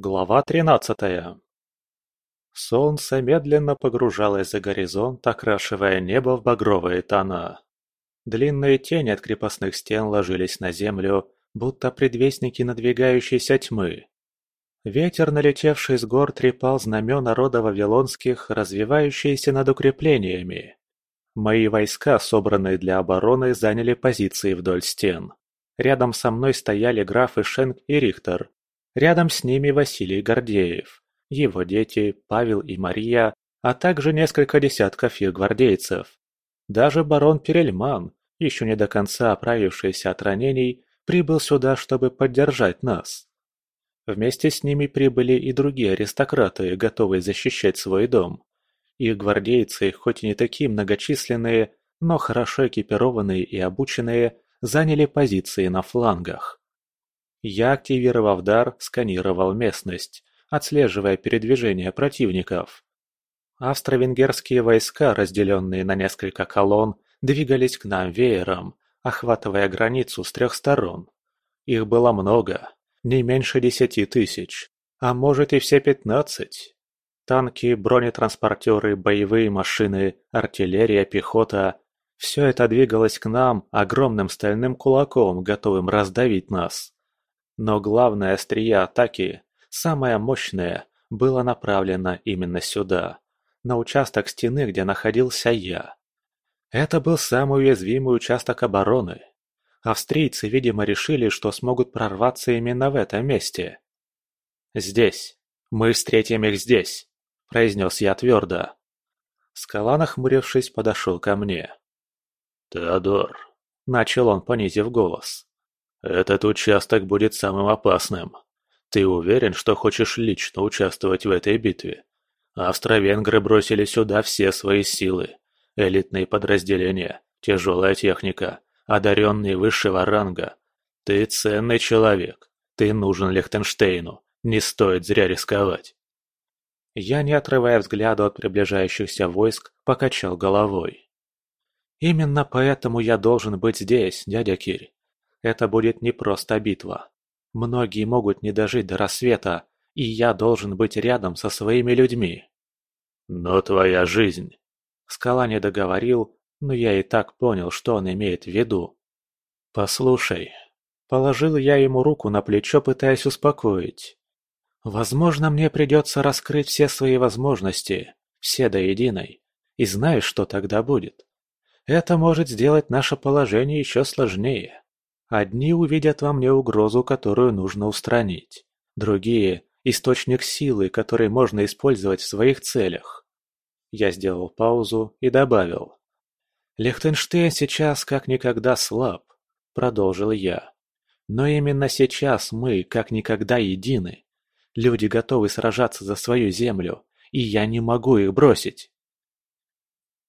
Глава тринадцатая Солнце медленно погружалось за горизонт, окрашивая небо в багровые тона. Длинные тени от крепостных стен ложились на землю, будто предвестники надвигающейся тьмы. Ветер, налетевший с гор, трепал знамена рода Вавилонских, развивающиеся над укреплениями. Мои войска, собранные для обороны, заняли позиции вдоль стен. Рядом со мной стояли графы Шенк и Рихтер, Рядом с ними Василий Гордеев, его дети Павел и Мария, а также несколько десятков их гвардейцев. Даже барон Перельман, еще не до конца оправившийся от ранений, прибыл сюда, чтобы поддержать нас. Вместе с ними прибыли и другие аристократы, готовые защищать свой дом. Их гвардейцы, хоть и не такие многочисленные, но хорошо экипированные и обученные, заняли позиции на флангах. Я, активировав дар, сканировал местность, отслеживая передвижение противников. Австро-венгерские войска, разделенные на несколько колонн, двигались к нам веером, охватывая границу с трех сторон. Их было много, не меньше десяти тысяч, а может и все пятнадцать. Танки, бронетранспортеры, боевые машины, артиллерия, пехота – все это двигалось к нам огромным стальным кулаком, готовым раздавить нас. Но главное острие атаки, самое мощное, было направлено именно сюда, на участок стены, где находился я. Это был самый уязвимый участок обороны. Австрийцы, видимо, решили, что смогут прорваться именно в этом месте. «Здесь. Мы встретим их здесь», – произнес я твердо. Скала, нахмурившись, подошел ко мне. «Теодор», – начал он, понизив голос. Этот участок будет самым опасным. Ты уверен, что хочешь лично участвовать в этой битве? Австро-венгры бросили сюда все свои силы. Элитные подразделения, тяжелая техника, одаренные высшего ранга. Ты ценный человек. Ты нужен Лихтенштейну. Не стоит зря рисковать. Я, не отрывая взгляда от приближающихся войск, покачал головой. Именно поэтому я должен быть здесь, дядя Кирь. Это будет не просто битва. Многие могут не дожить до рассвета, и я должен быть рядом со своими людьми. Но твоя жизнь... Скала не договорил, но я и так понял, что он имеет в виду. Послушай. Положил я ему руку на плечо, пытаясь успокоить. Возможно, мне придется раскрыть все свои возможности, все до единой. И знаешь, что тогда будет? Это может сделать наше положение еще сложнее. Одни увидят во мне угрозу, которую нужно устранить. Другие – источник силы, который можно использовать в своих целях. Я сделал паузу и добавил. «Лихтенштейн сейчас как никогда слаб», – продолжил я. «Но именно сейчас мы как никогда едины. Люди готовы сражаться за свою землю, и я не могу их бросить».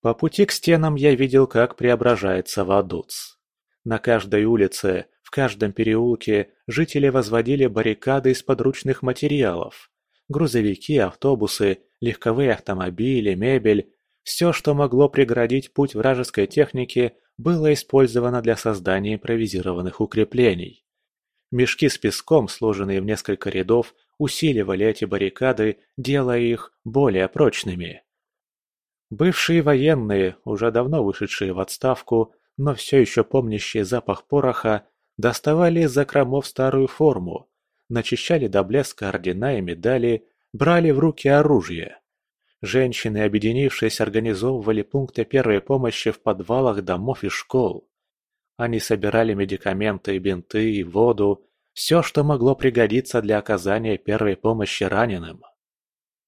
По пути к стенам я видел, как преображается Вадуц. На каждой улице, в каждом переулке жители возводили баррикады из подручных материалов. Грузовики, автобусы, легковые автомобили, мебель – все, что могло преградить путь вражеской технике, было использовано для создания импровизированных укреплений. Мешки с песком, сложенные в несколько рядов, усиливали эти баррикады, делая их более прочными. Бывшие военные, уже давно вышедшие в отставку, но все еще помнящие запах пороха, доставали из закромов старую форму, начищали до блеска ордена и медали, брали в руки оружие. Женщины, объединившись, организовывали пункты первой помощи в подвалах домов и школ. Они собирали медикаменты, бинты, воду, все, что могло пригодиться для оказания первой помощи раненым.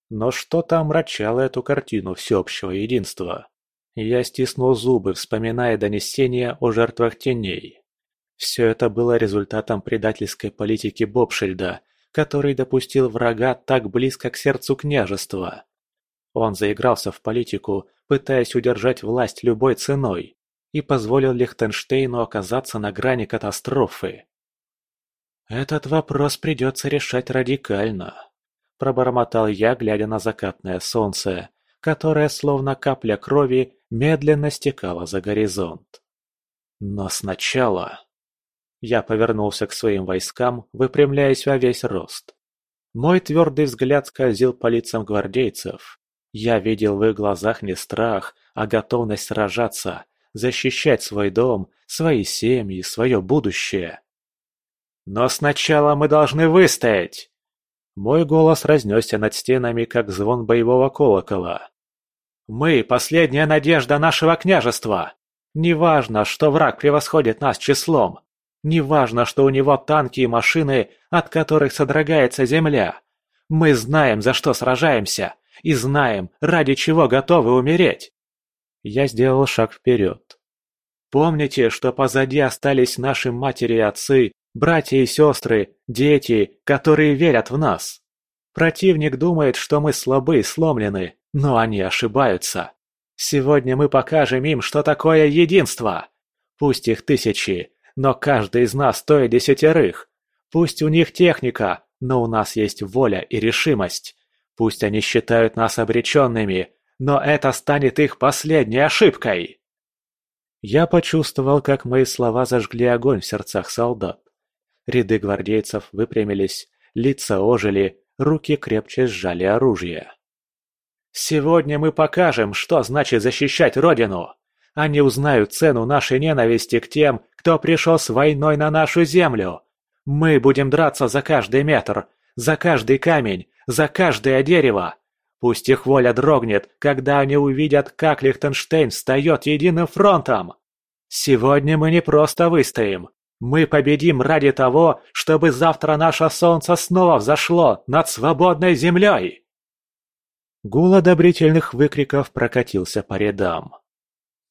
Но что-то омрачало эту картину всеобщего единства. Я стиснул зубы, вспоминая донесения о жертвах теней. Все это было результатом предательской политики Бобшильда, который допустил врага так близко к сердцу княжества. Он заигрался в политику, пытаясь удержать власть любой ценой, и позволил Лихтенштейну оказаться на грани катастрофы. «Этот вопрос придется решать радикально», – пробормотал я, глядя на закатное солнце, которое, словно капля крови, медленно стекала за горизонт. Но сначала... Я повернулся к своим войскам, выпрямляясь во весь рост. Мой твердый взгляд скользил по лицам гвардейцев. Я видел в их глазах не страх, а готовность сражаться, защищать свой дом, свои семьи, свое будущее. «Но сначала мы должны выстоять!» Мой голос разнесся над стенами, как звон боевого колокола. «Мы — последняя надежда нашего княжества! Неважно, что враг превосходит нас числом, неважно, что у него танки и машины, от которых содрогается земля. Мы знаем, за что сражаемся, и знаем, ради чего готовы умереть!» Я сделал шаг вперед. «Помните, что позади остались наши матери и отцы, Братья и сестры, дети, которые верят в нас. Противник думает, что мы слабы и сломлены, но они ошибаются. Сегодня мы покажем им, что такое единство. Пусть их тысячи, но каждый из нас стоит десятерых. Пусть у них техника, но у нас есть воля и решимость. Пусть они считают нас обреченными, но это станет их последней ошибкой. Я почувствовал, как мои слова зажгли огонь в сердцах солдат. Ряды гвардейцев выпрямились, лица ожили, руки крепче сжали оружие. «Сегодня мы покажем, что значит защищать Родину! Они узнают цену нашей ненависти к тем, кто пришел с войной на нашу землю! Мы будем драться за каждый метр, за каждый камень, за каждое дерево! Пусть их воля дрогнет, когда они увидят, как Лихтенштейн встает единым фронтом! Сегодня мы не просто выстоим, мы победим ради того, чтобы завтра наше солнце снова взошло над свободной землей!» Гул одобрительных выкриков прокатился по рядам.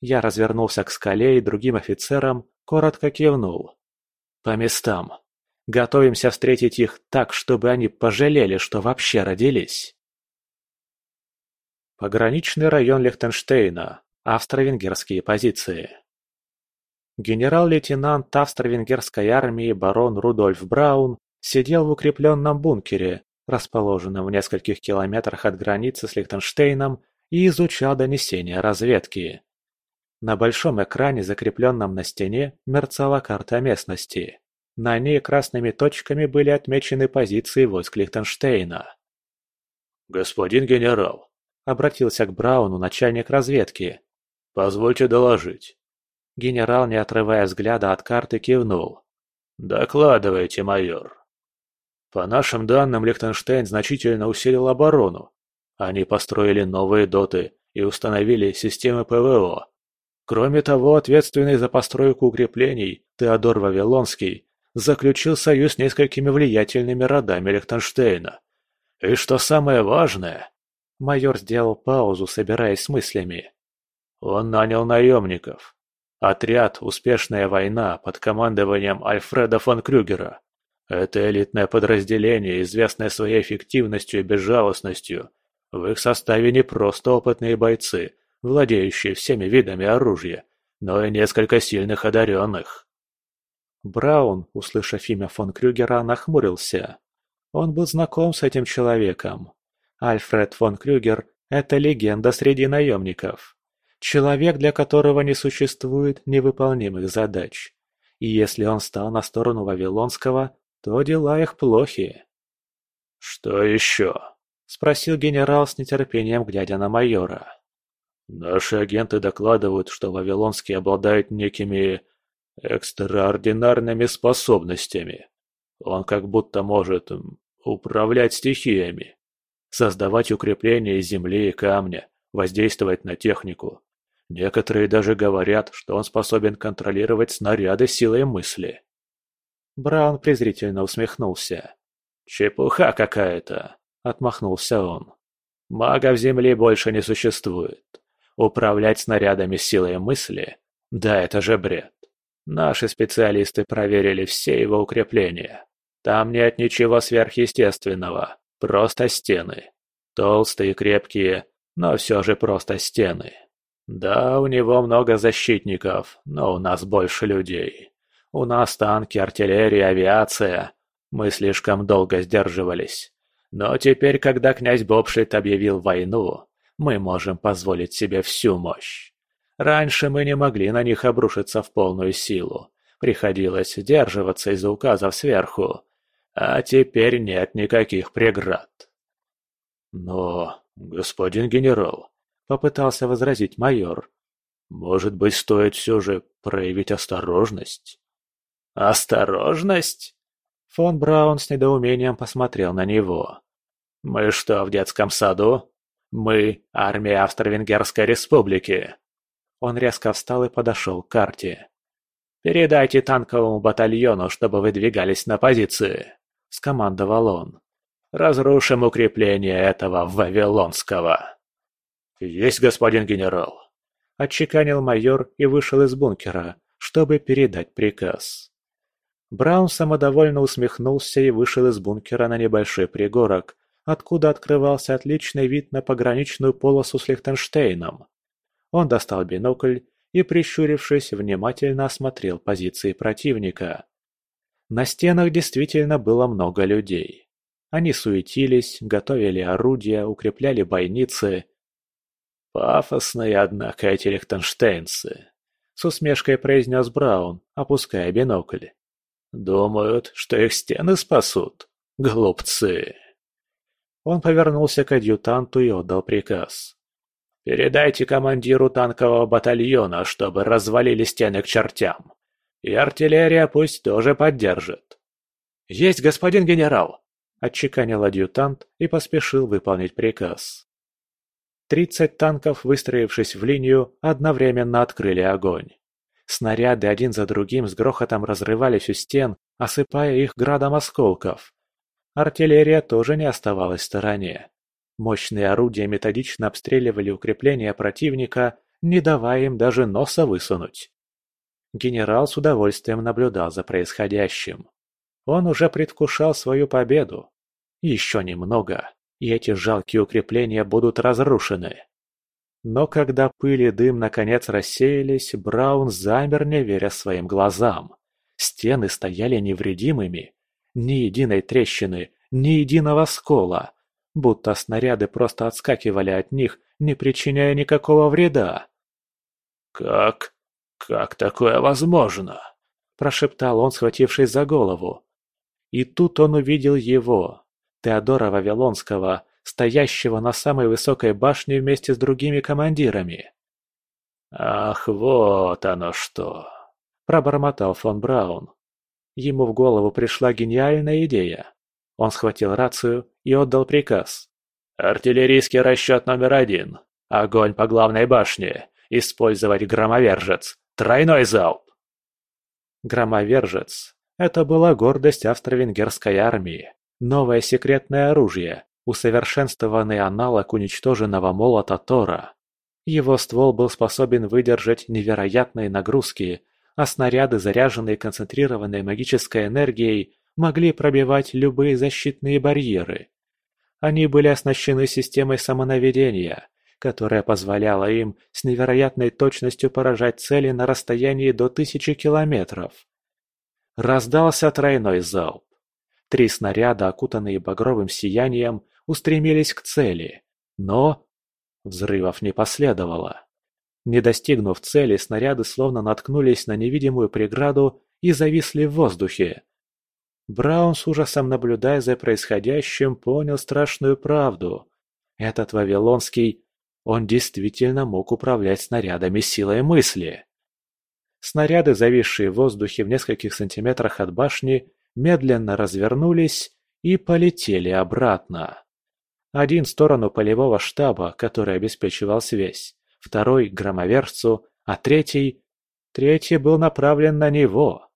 Я развернулся к скале и другим офицерам, коротко кивнул. «По местам. Готовимся встретить их так, чтобы они пожалели, что вообще родились». Пограничный район Лихтенштейна. Австро-венгерские позиции. Генерал-лейтенант австро-венгерской армии барон Рудольф Браун сидел в укрепленном бункере, расположенном в нескольких километрах от границы с Лихтенштейном, и изучал донесения разведки. На большом экране, закрепленном на стене, мерцала карта местности. На ней красными точками были отмечены позиции войск Лихтенштейна. «Господин генерал», — обратился к Брауну начальник разведки, — «позвольте доложить. Генерал, не отрывая взгляда от карты, кивнул. «Докладывайте, майор». По нашим данным, Лихтенштейн значительно усилил оборону. Они построили новые доты и установили системы ПВО. Кроме того, ответственный за постройку укреплений Теодор Вавилонский заключил союз с несколькими влиятельными родами Лихтенштейна. И что самое важное, майор сделал паузу, собираясь с мыслями. Он нанял наемников, Отряд «Успешная война» под командованием Альфреда фон Крюгера. Это элитное подразделение, известное своей эффективностью и безжалостностью. В их составе не просто опытные бойцы, владеющие всеми видами оружия, но и несколько сильных одаренных. Браун, услышав имя фон Крюгера, нахмурился. Он был знаком с этим человеком. Альфред фон Крюгер – это легенда среди наемников. Человек, для которого не существует невыполнимых задач. И если он стал на сторону Вавилонского, то дела их плохи. «Что еще?» – спросил генерал с нетерпением, глядя на майора. «Наши агенты докладывают, что Вавилонский обладает некими экстраординарными способностями. Он как будто может управлять стихиями, создавать укрепления из земли и камня, воздействовать на технику, Некоторые даже говорят, что он способен контролировать снаряды силой мысли. Браун презрительно усмехнулся. «Чепуха какая-то!» – отмахнулся он. «Магов Земли больше не существует. Управлять снарядами силой мысли? Да это же бред. Наши специалисты проверили все его укрепления. Там нет ничего сверхъестественного, просто стены. Толстые, крепкие, но все же просто стены. Да, у него много защитников, но у нас больше людей. У нас танки, артиллерия, авиация. Мы слишком долго сдерживались. Но теперь, когда князь Бобшит объявил войну, мы можем позволить себе всю мощь. Раньше мы не могли на них обрушиться в полную силу. Приходилось сдерживаться из-за указов сверху. а теперь нет никаких преград. Но, господин генерал, попытался возразить майор, может быть, стоит все же проявить осторожность? Осторожность? Фон Браун с недоумением посмотрел на него. Мы что, в детском саду? Мы – армия Австро-Венгерской республики. Он резко встал и подошел к карте. «Передайте танковому батальону, чтобы выдвигались на позиции», – скомандовал он. «Разрушим укрепление этого Вавилонского». «Есть, господин генерал», – отчеканил майор и вышел из бункера, чтобы передать приказ. Браун самодовольно усмехнулся и вышел из бункера на небольшой пригорок, откуда открывался отличный вид на пограничную полосу с Лихтенштейном. Он достал бинокль и, прищурившись, внимательно осмотрел позиции противника. На стенах действительно было много людей. Они суетились, готовили орудия, укрепляли бойницы. «Пафосные, однако, эти лихтенштейнцы», — с усмешкой произнес Браун, опуская бинокль. «Думают, что их стены спасут? Глупцы!» Он повернулся к адъютанту и отдал приказ. Передайте командиру танкового батальона, чтобы развалили стены к чертям. И артиллерия пусть тоже поддержит. Есть, господин генерал! Отчеканил адъютант и поспешил выполнить приказ. Тридцать танков, выстроившись в линию, одновременно открыли огонь. Снаряды один за другим с грохотом разрывались у стен, осыпая их градом осколков. Артиллерия тоже не оставалась в стороне. Мощные орудия методично обстреливали укрепления противника, не давая им даже носа высунуть. Генерал с удовольствием наблюдал за происходящим. Он уже предвкушал свою победу. Еще немного, и эти жалкие укрепления будут разрушены. Но когда пыль и дым наконец рассеялись, Браун замер, не веря своим глазам. Стены стояли невредимыми. Ни единой трещины, ни единого скола будто снаряды просто отскакивали от них, не причиняя никакого вреда. «Как? Как такое возможно?» – прошептал он, схватившись за голову. И тут он увидел его, Теодора Вавилонского, стоящего на самой высокой башне вместе с другими командирами. «Ах, вот оно что!» – пробормотал фон Браун. Ему в голову пришла гениальная идея. Он схватил рацию и отдал приказ. «Артиллерийский расчет номер один. Огонь по главной башне. Использовать громовержец. Тройной залп!» Громовержец – это была гордость австро-венгерской армии. Новое секретное оружие, усовершенствованный аналог уничтоженного молота Тора. Его ствол был способен выдержать невероятные нагрузки, а снаряды, заряженные концентрированной магической энергией, могли пробивать любые защитные барьеры. Они были оснащены системой самонаведения, которая позволяла им с невероятной точностью поражать цели на расстоянии до тысячи километров. Раздался тройной залп. Три снаряда, окутанные багровым сиянием, устремились к цели, но... Взрывов не последовало. Не достигнув цели, снаряды словно наткнулись на невидимую преграду и зависли в воздухе, Браун с ужасом наблюдая за происходящим, понял страшную правду. Этот Вавилонский, он действительно мог управлять снарядами силой мысли. Снаряды, зависшие в воздухе в нескольких сантиметрах от башни, медленно развернулись и полетели обратно. Один в сторону полевого штаба, который обеспечивал связь, второй – к громовержцу, а третий… Третий был направлен на него.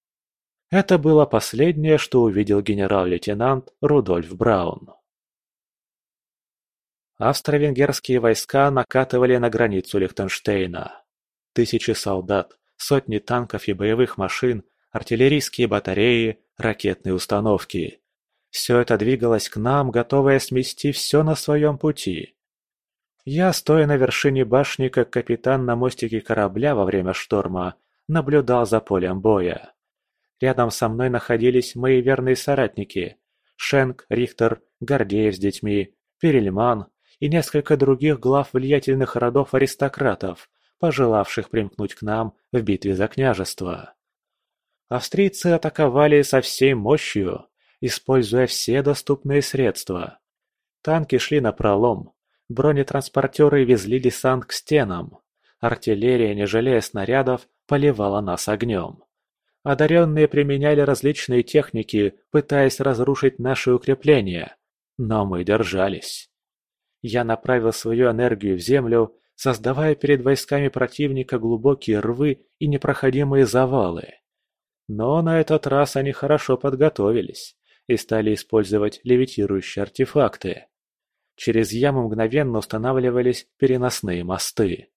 Это было последнее, что увидел генерал-лейтенант Рудольф Браун. Австро-венгерские войска накатывали на границу Лихтенштейна. Тысячи солдат, сотни танков и боевых машин, артиллерийские батареи, ракетные установки. Все это двигалось к нам, готовое смести все на своем пути. Я, стоя на вершине башни, как капитан на мостике корабля во время шторма, наблюдал за полем боя. Рядом со мной находились мои верные соратники – Шенк, Рихтер, Гордеев с детьми, Перельман и несколько других глав влиятельных родов-аристократов, пожелавших примкнуть к нам в битве за княжество. Австрийцы атаковали со всей мощью, используя все доступные средства. Танки шли на пролом, бронетранспортеры везли десант к стенам, артиллерия, не жалея снарядов, поливала нас огнем. Одаренные применяли различные техники, пытаясь разрушить наши укрепления, но мы держались. Я направил свою энергию в землю, создавая перед войсками противника глубокие рвы и непроходимые завалы. Но на этот раз они хорошо подготовились и стали использовать левитирующие артефакты. Через яму мгновенно устанавливались переносные мосты.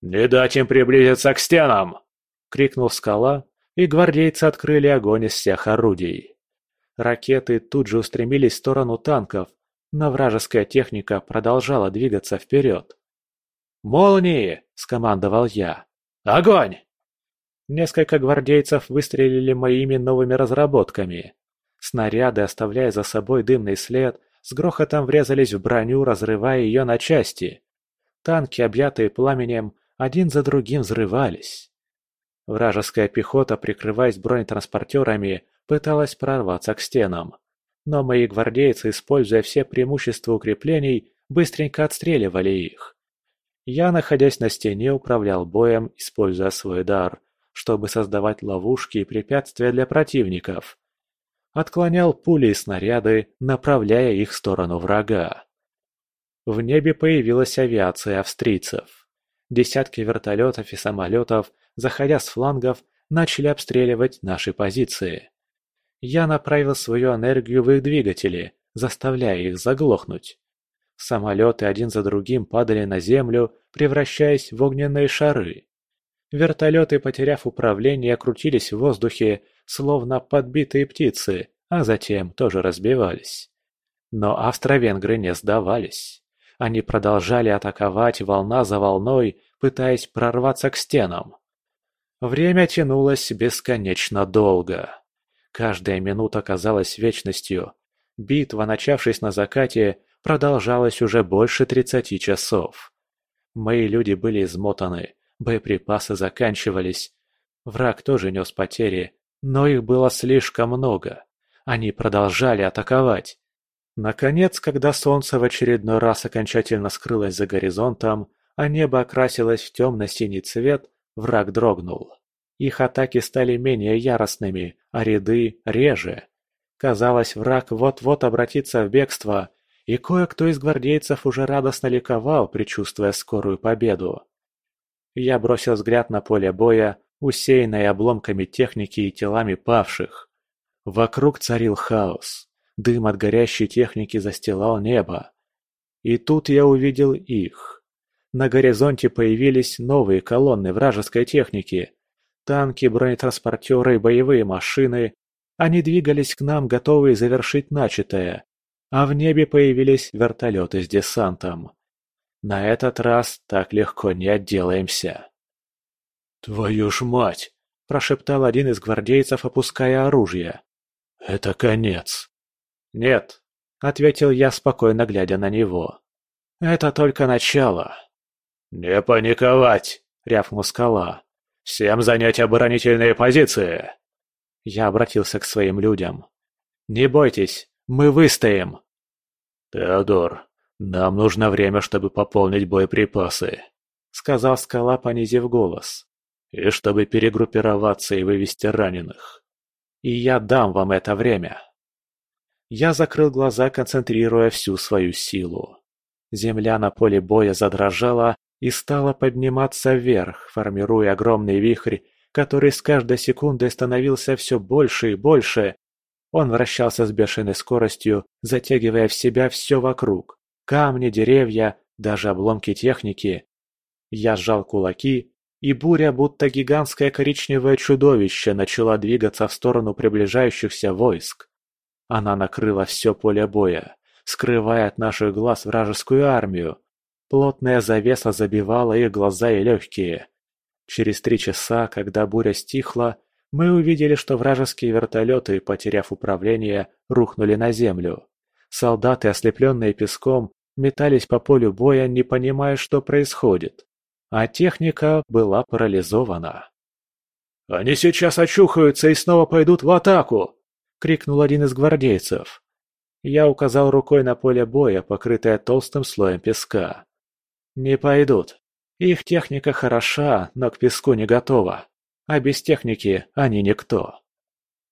«Не дать им приблизиться к стенам!» — крикнул скала, и гвардейцы открыли огонь из всех орудий. Ракеты тут же устремились в сторону танков, но вражеская техника продолжала двигаться вперед. «Молнии!» – скомандовал я. «Огонь!» Несколько гвардейцев выстрелили моими новыми разработками. Снаряды, оставляя за собой дымный след, с грохотом врезались в броню, разрывая ее на части. Танки, объятые пламенем, один за другим взрывались. Вражеская пехота, прикрываясь бронетранспортерами, пыталась прорваться к стенам. Но мои гвардейцы, используя все преимущества укреплений, быстренько отстреливали их. Я, находясь на стене, управлял боем, используя свой дар, чтобы создавать ловушки и препятствия для противников. Отклонял пули и снаряды, направляя их в сторону врага. В небе появилась авиация австрийцев. Десятки вертолетов и самолетов, заходя с флангов, начали обстреливать наши позиции. Я направил свою энергию в их двигатели, заставляя их заглохнуть. Самолеты один за другим падали на землю, превращаясь в огненные шары. Вертолеты, потеряв управление, крутились в воздухе, словно подбитые птицы, а затем тоже разбивались. Но австро-венгры не сдавались. Они продолжали атаковать волна за волной, пытаясь прорваться к стенам. Время тянулось бесконечно долго. Каждая минута казалась вечностью. Битва, начавшись на закате, продолжалось уже больше тридцати часов. Мои люди были измотаны, боеприпасы заканчивались. Враг тоже нес потери, но их было слишком много. Они продолжали атаковать. Наконец, когда солнце в очередной раз окончательно скрылось за горизонтом, а небо окрасилось в темно-синий цвет, враг дрогнул. Их атаки стали менее яростными, а ряды – реже. Казалось, враг вот-вот обратится в бегство, и кое-кто из гвардейцев уже радостно ликовал, предчувствуя скорую победу. Я бросил взгляд на поле боя, усеянное обломками техники и телами павших. Вокруг царил хаос. Дым от горящей техники застилал небо. И тут я увидел их. На горизонте появились новые колонны вражеской техники. Танки, бронетранспортеры боевые машины. Они двигались к нам, готовые завершить начатое а в небе появились вертолеты с десантом. На этот раз так легко не отделаемся. «Твою ж мать!» – прошептал один из гвардейцев, опуская оружие. «Это конец!» «Нет», – ответил я, спокойно глядя на него. «Это только начало». «Не паниковать!» – рявкнул скала. «Всем занять оборонительные позиции!» Я обратился к своим людям. «Не бойтесь, мы выстоим!» «Теодор, нам нужно время, чтобы пополнить боеприпасы», — сказал скала, понизив голос. «И чтобы перегруппироваться и вывести раненых. И я дам вам это время». Я закрыл глаза, концентрируя всю свою силу. Земля на поле боя задрожала и стала подниматься вверх, формируя огромный вихрь, который с каждой секундой становился все больше и больше, он вращался с бешеной скоростью, затягивая в себя все вокруг. Камни, деревья, даже обломки техники. Я сжал кулаки, и буря, будто гигантское коричневое чудовище, начала двигаться в сторону приближающихся войск. Она накрыла все поле боя, скрывая от наших глаз вражескую армию. Плотная завеса забивала их глаза и легкие. Через три часа, когда буря стихла, мы увидели, что вражеские вертолеты, потеряв управление, рухнули на землю. Солдаты, ослепленные песком, метались по полю боя, не понимая, что происходит. А техника была парализована. «Они сейчас очухаются и снова пойдут в атаку!» крикнул один из гвардейцев. Я указал рукой на поле боя, покрытое толстым слоем песка. «Не пойдут. Их техника хороша, но к песку не готова. А без техники они никто».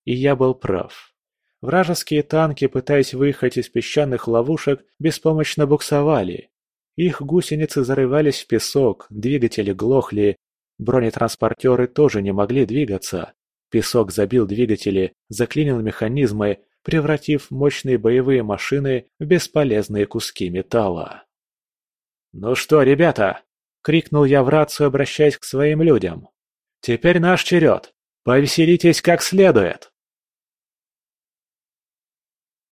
И я был прав. Вражеские танки, пытаясь выехать из песчаных ловушек, беспомощно буксовали. Их гусеницы зарывались в песок, двигатели глохли, бронетранспортеры тоже не могли двигаться. Песок забил двигатели, заклинил механизмы, превратив мощные боевые машины в бесполезные куски металла. «Ну что, ребята!» — крикнул я в рацию, обращаясь к своим людям. «Теперь наш черед! Повеселитесь как следует!»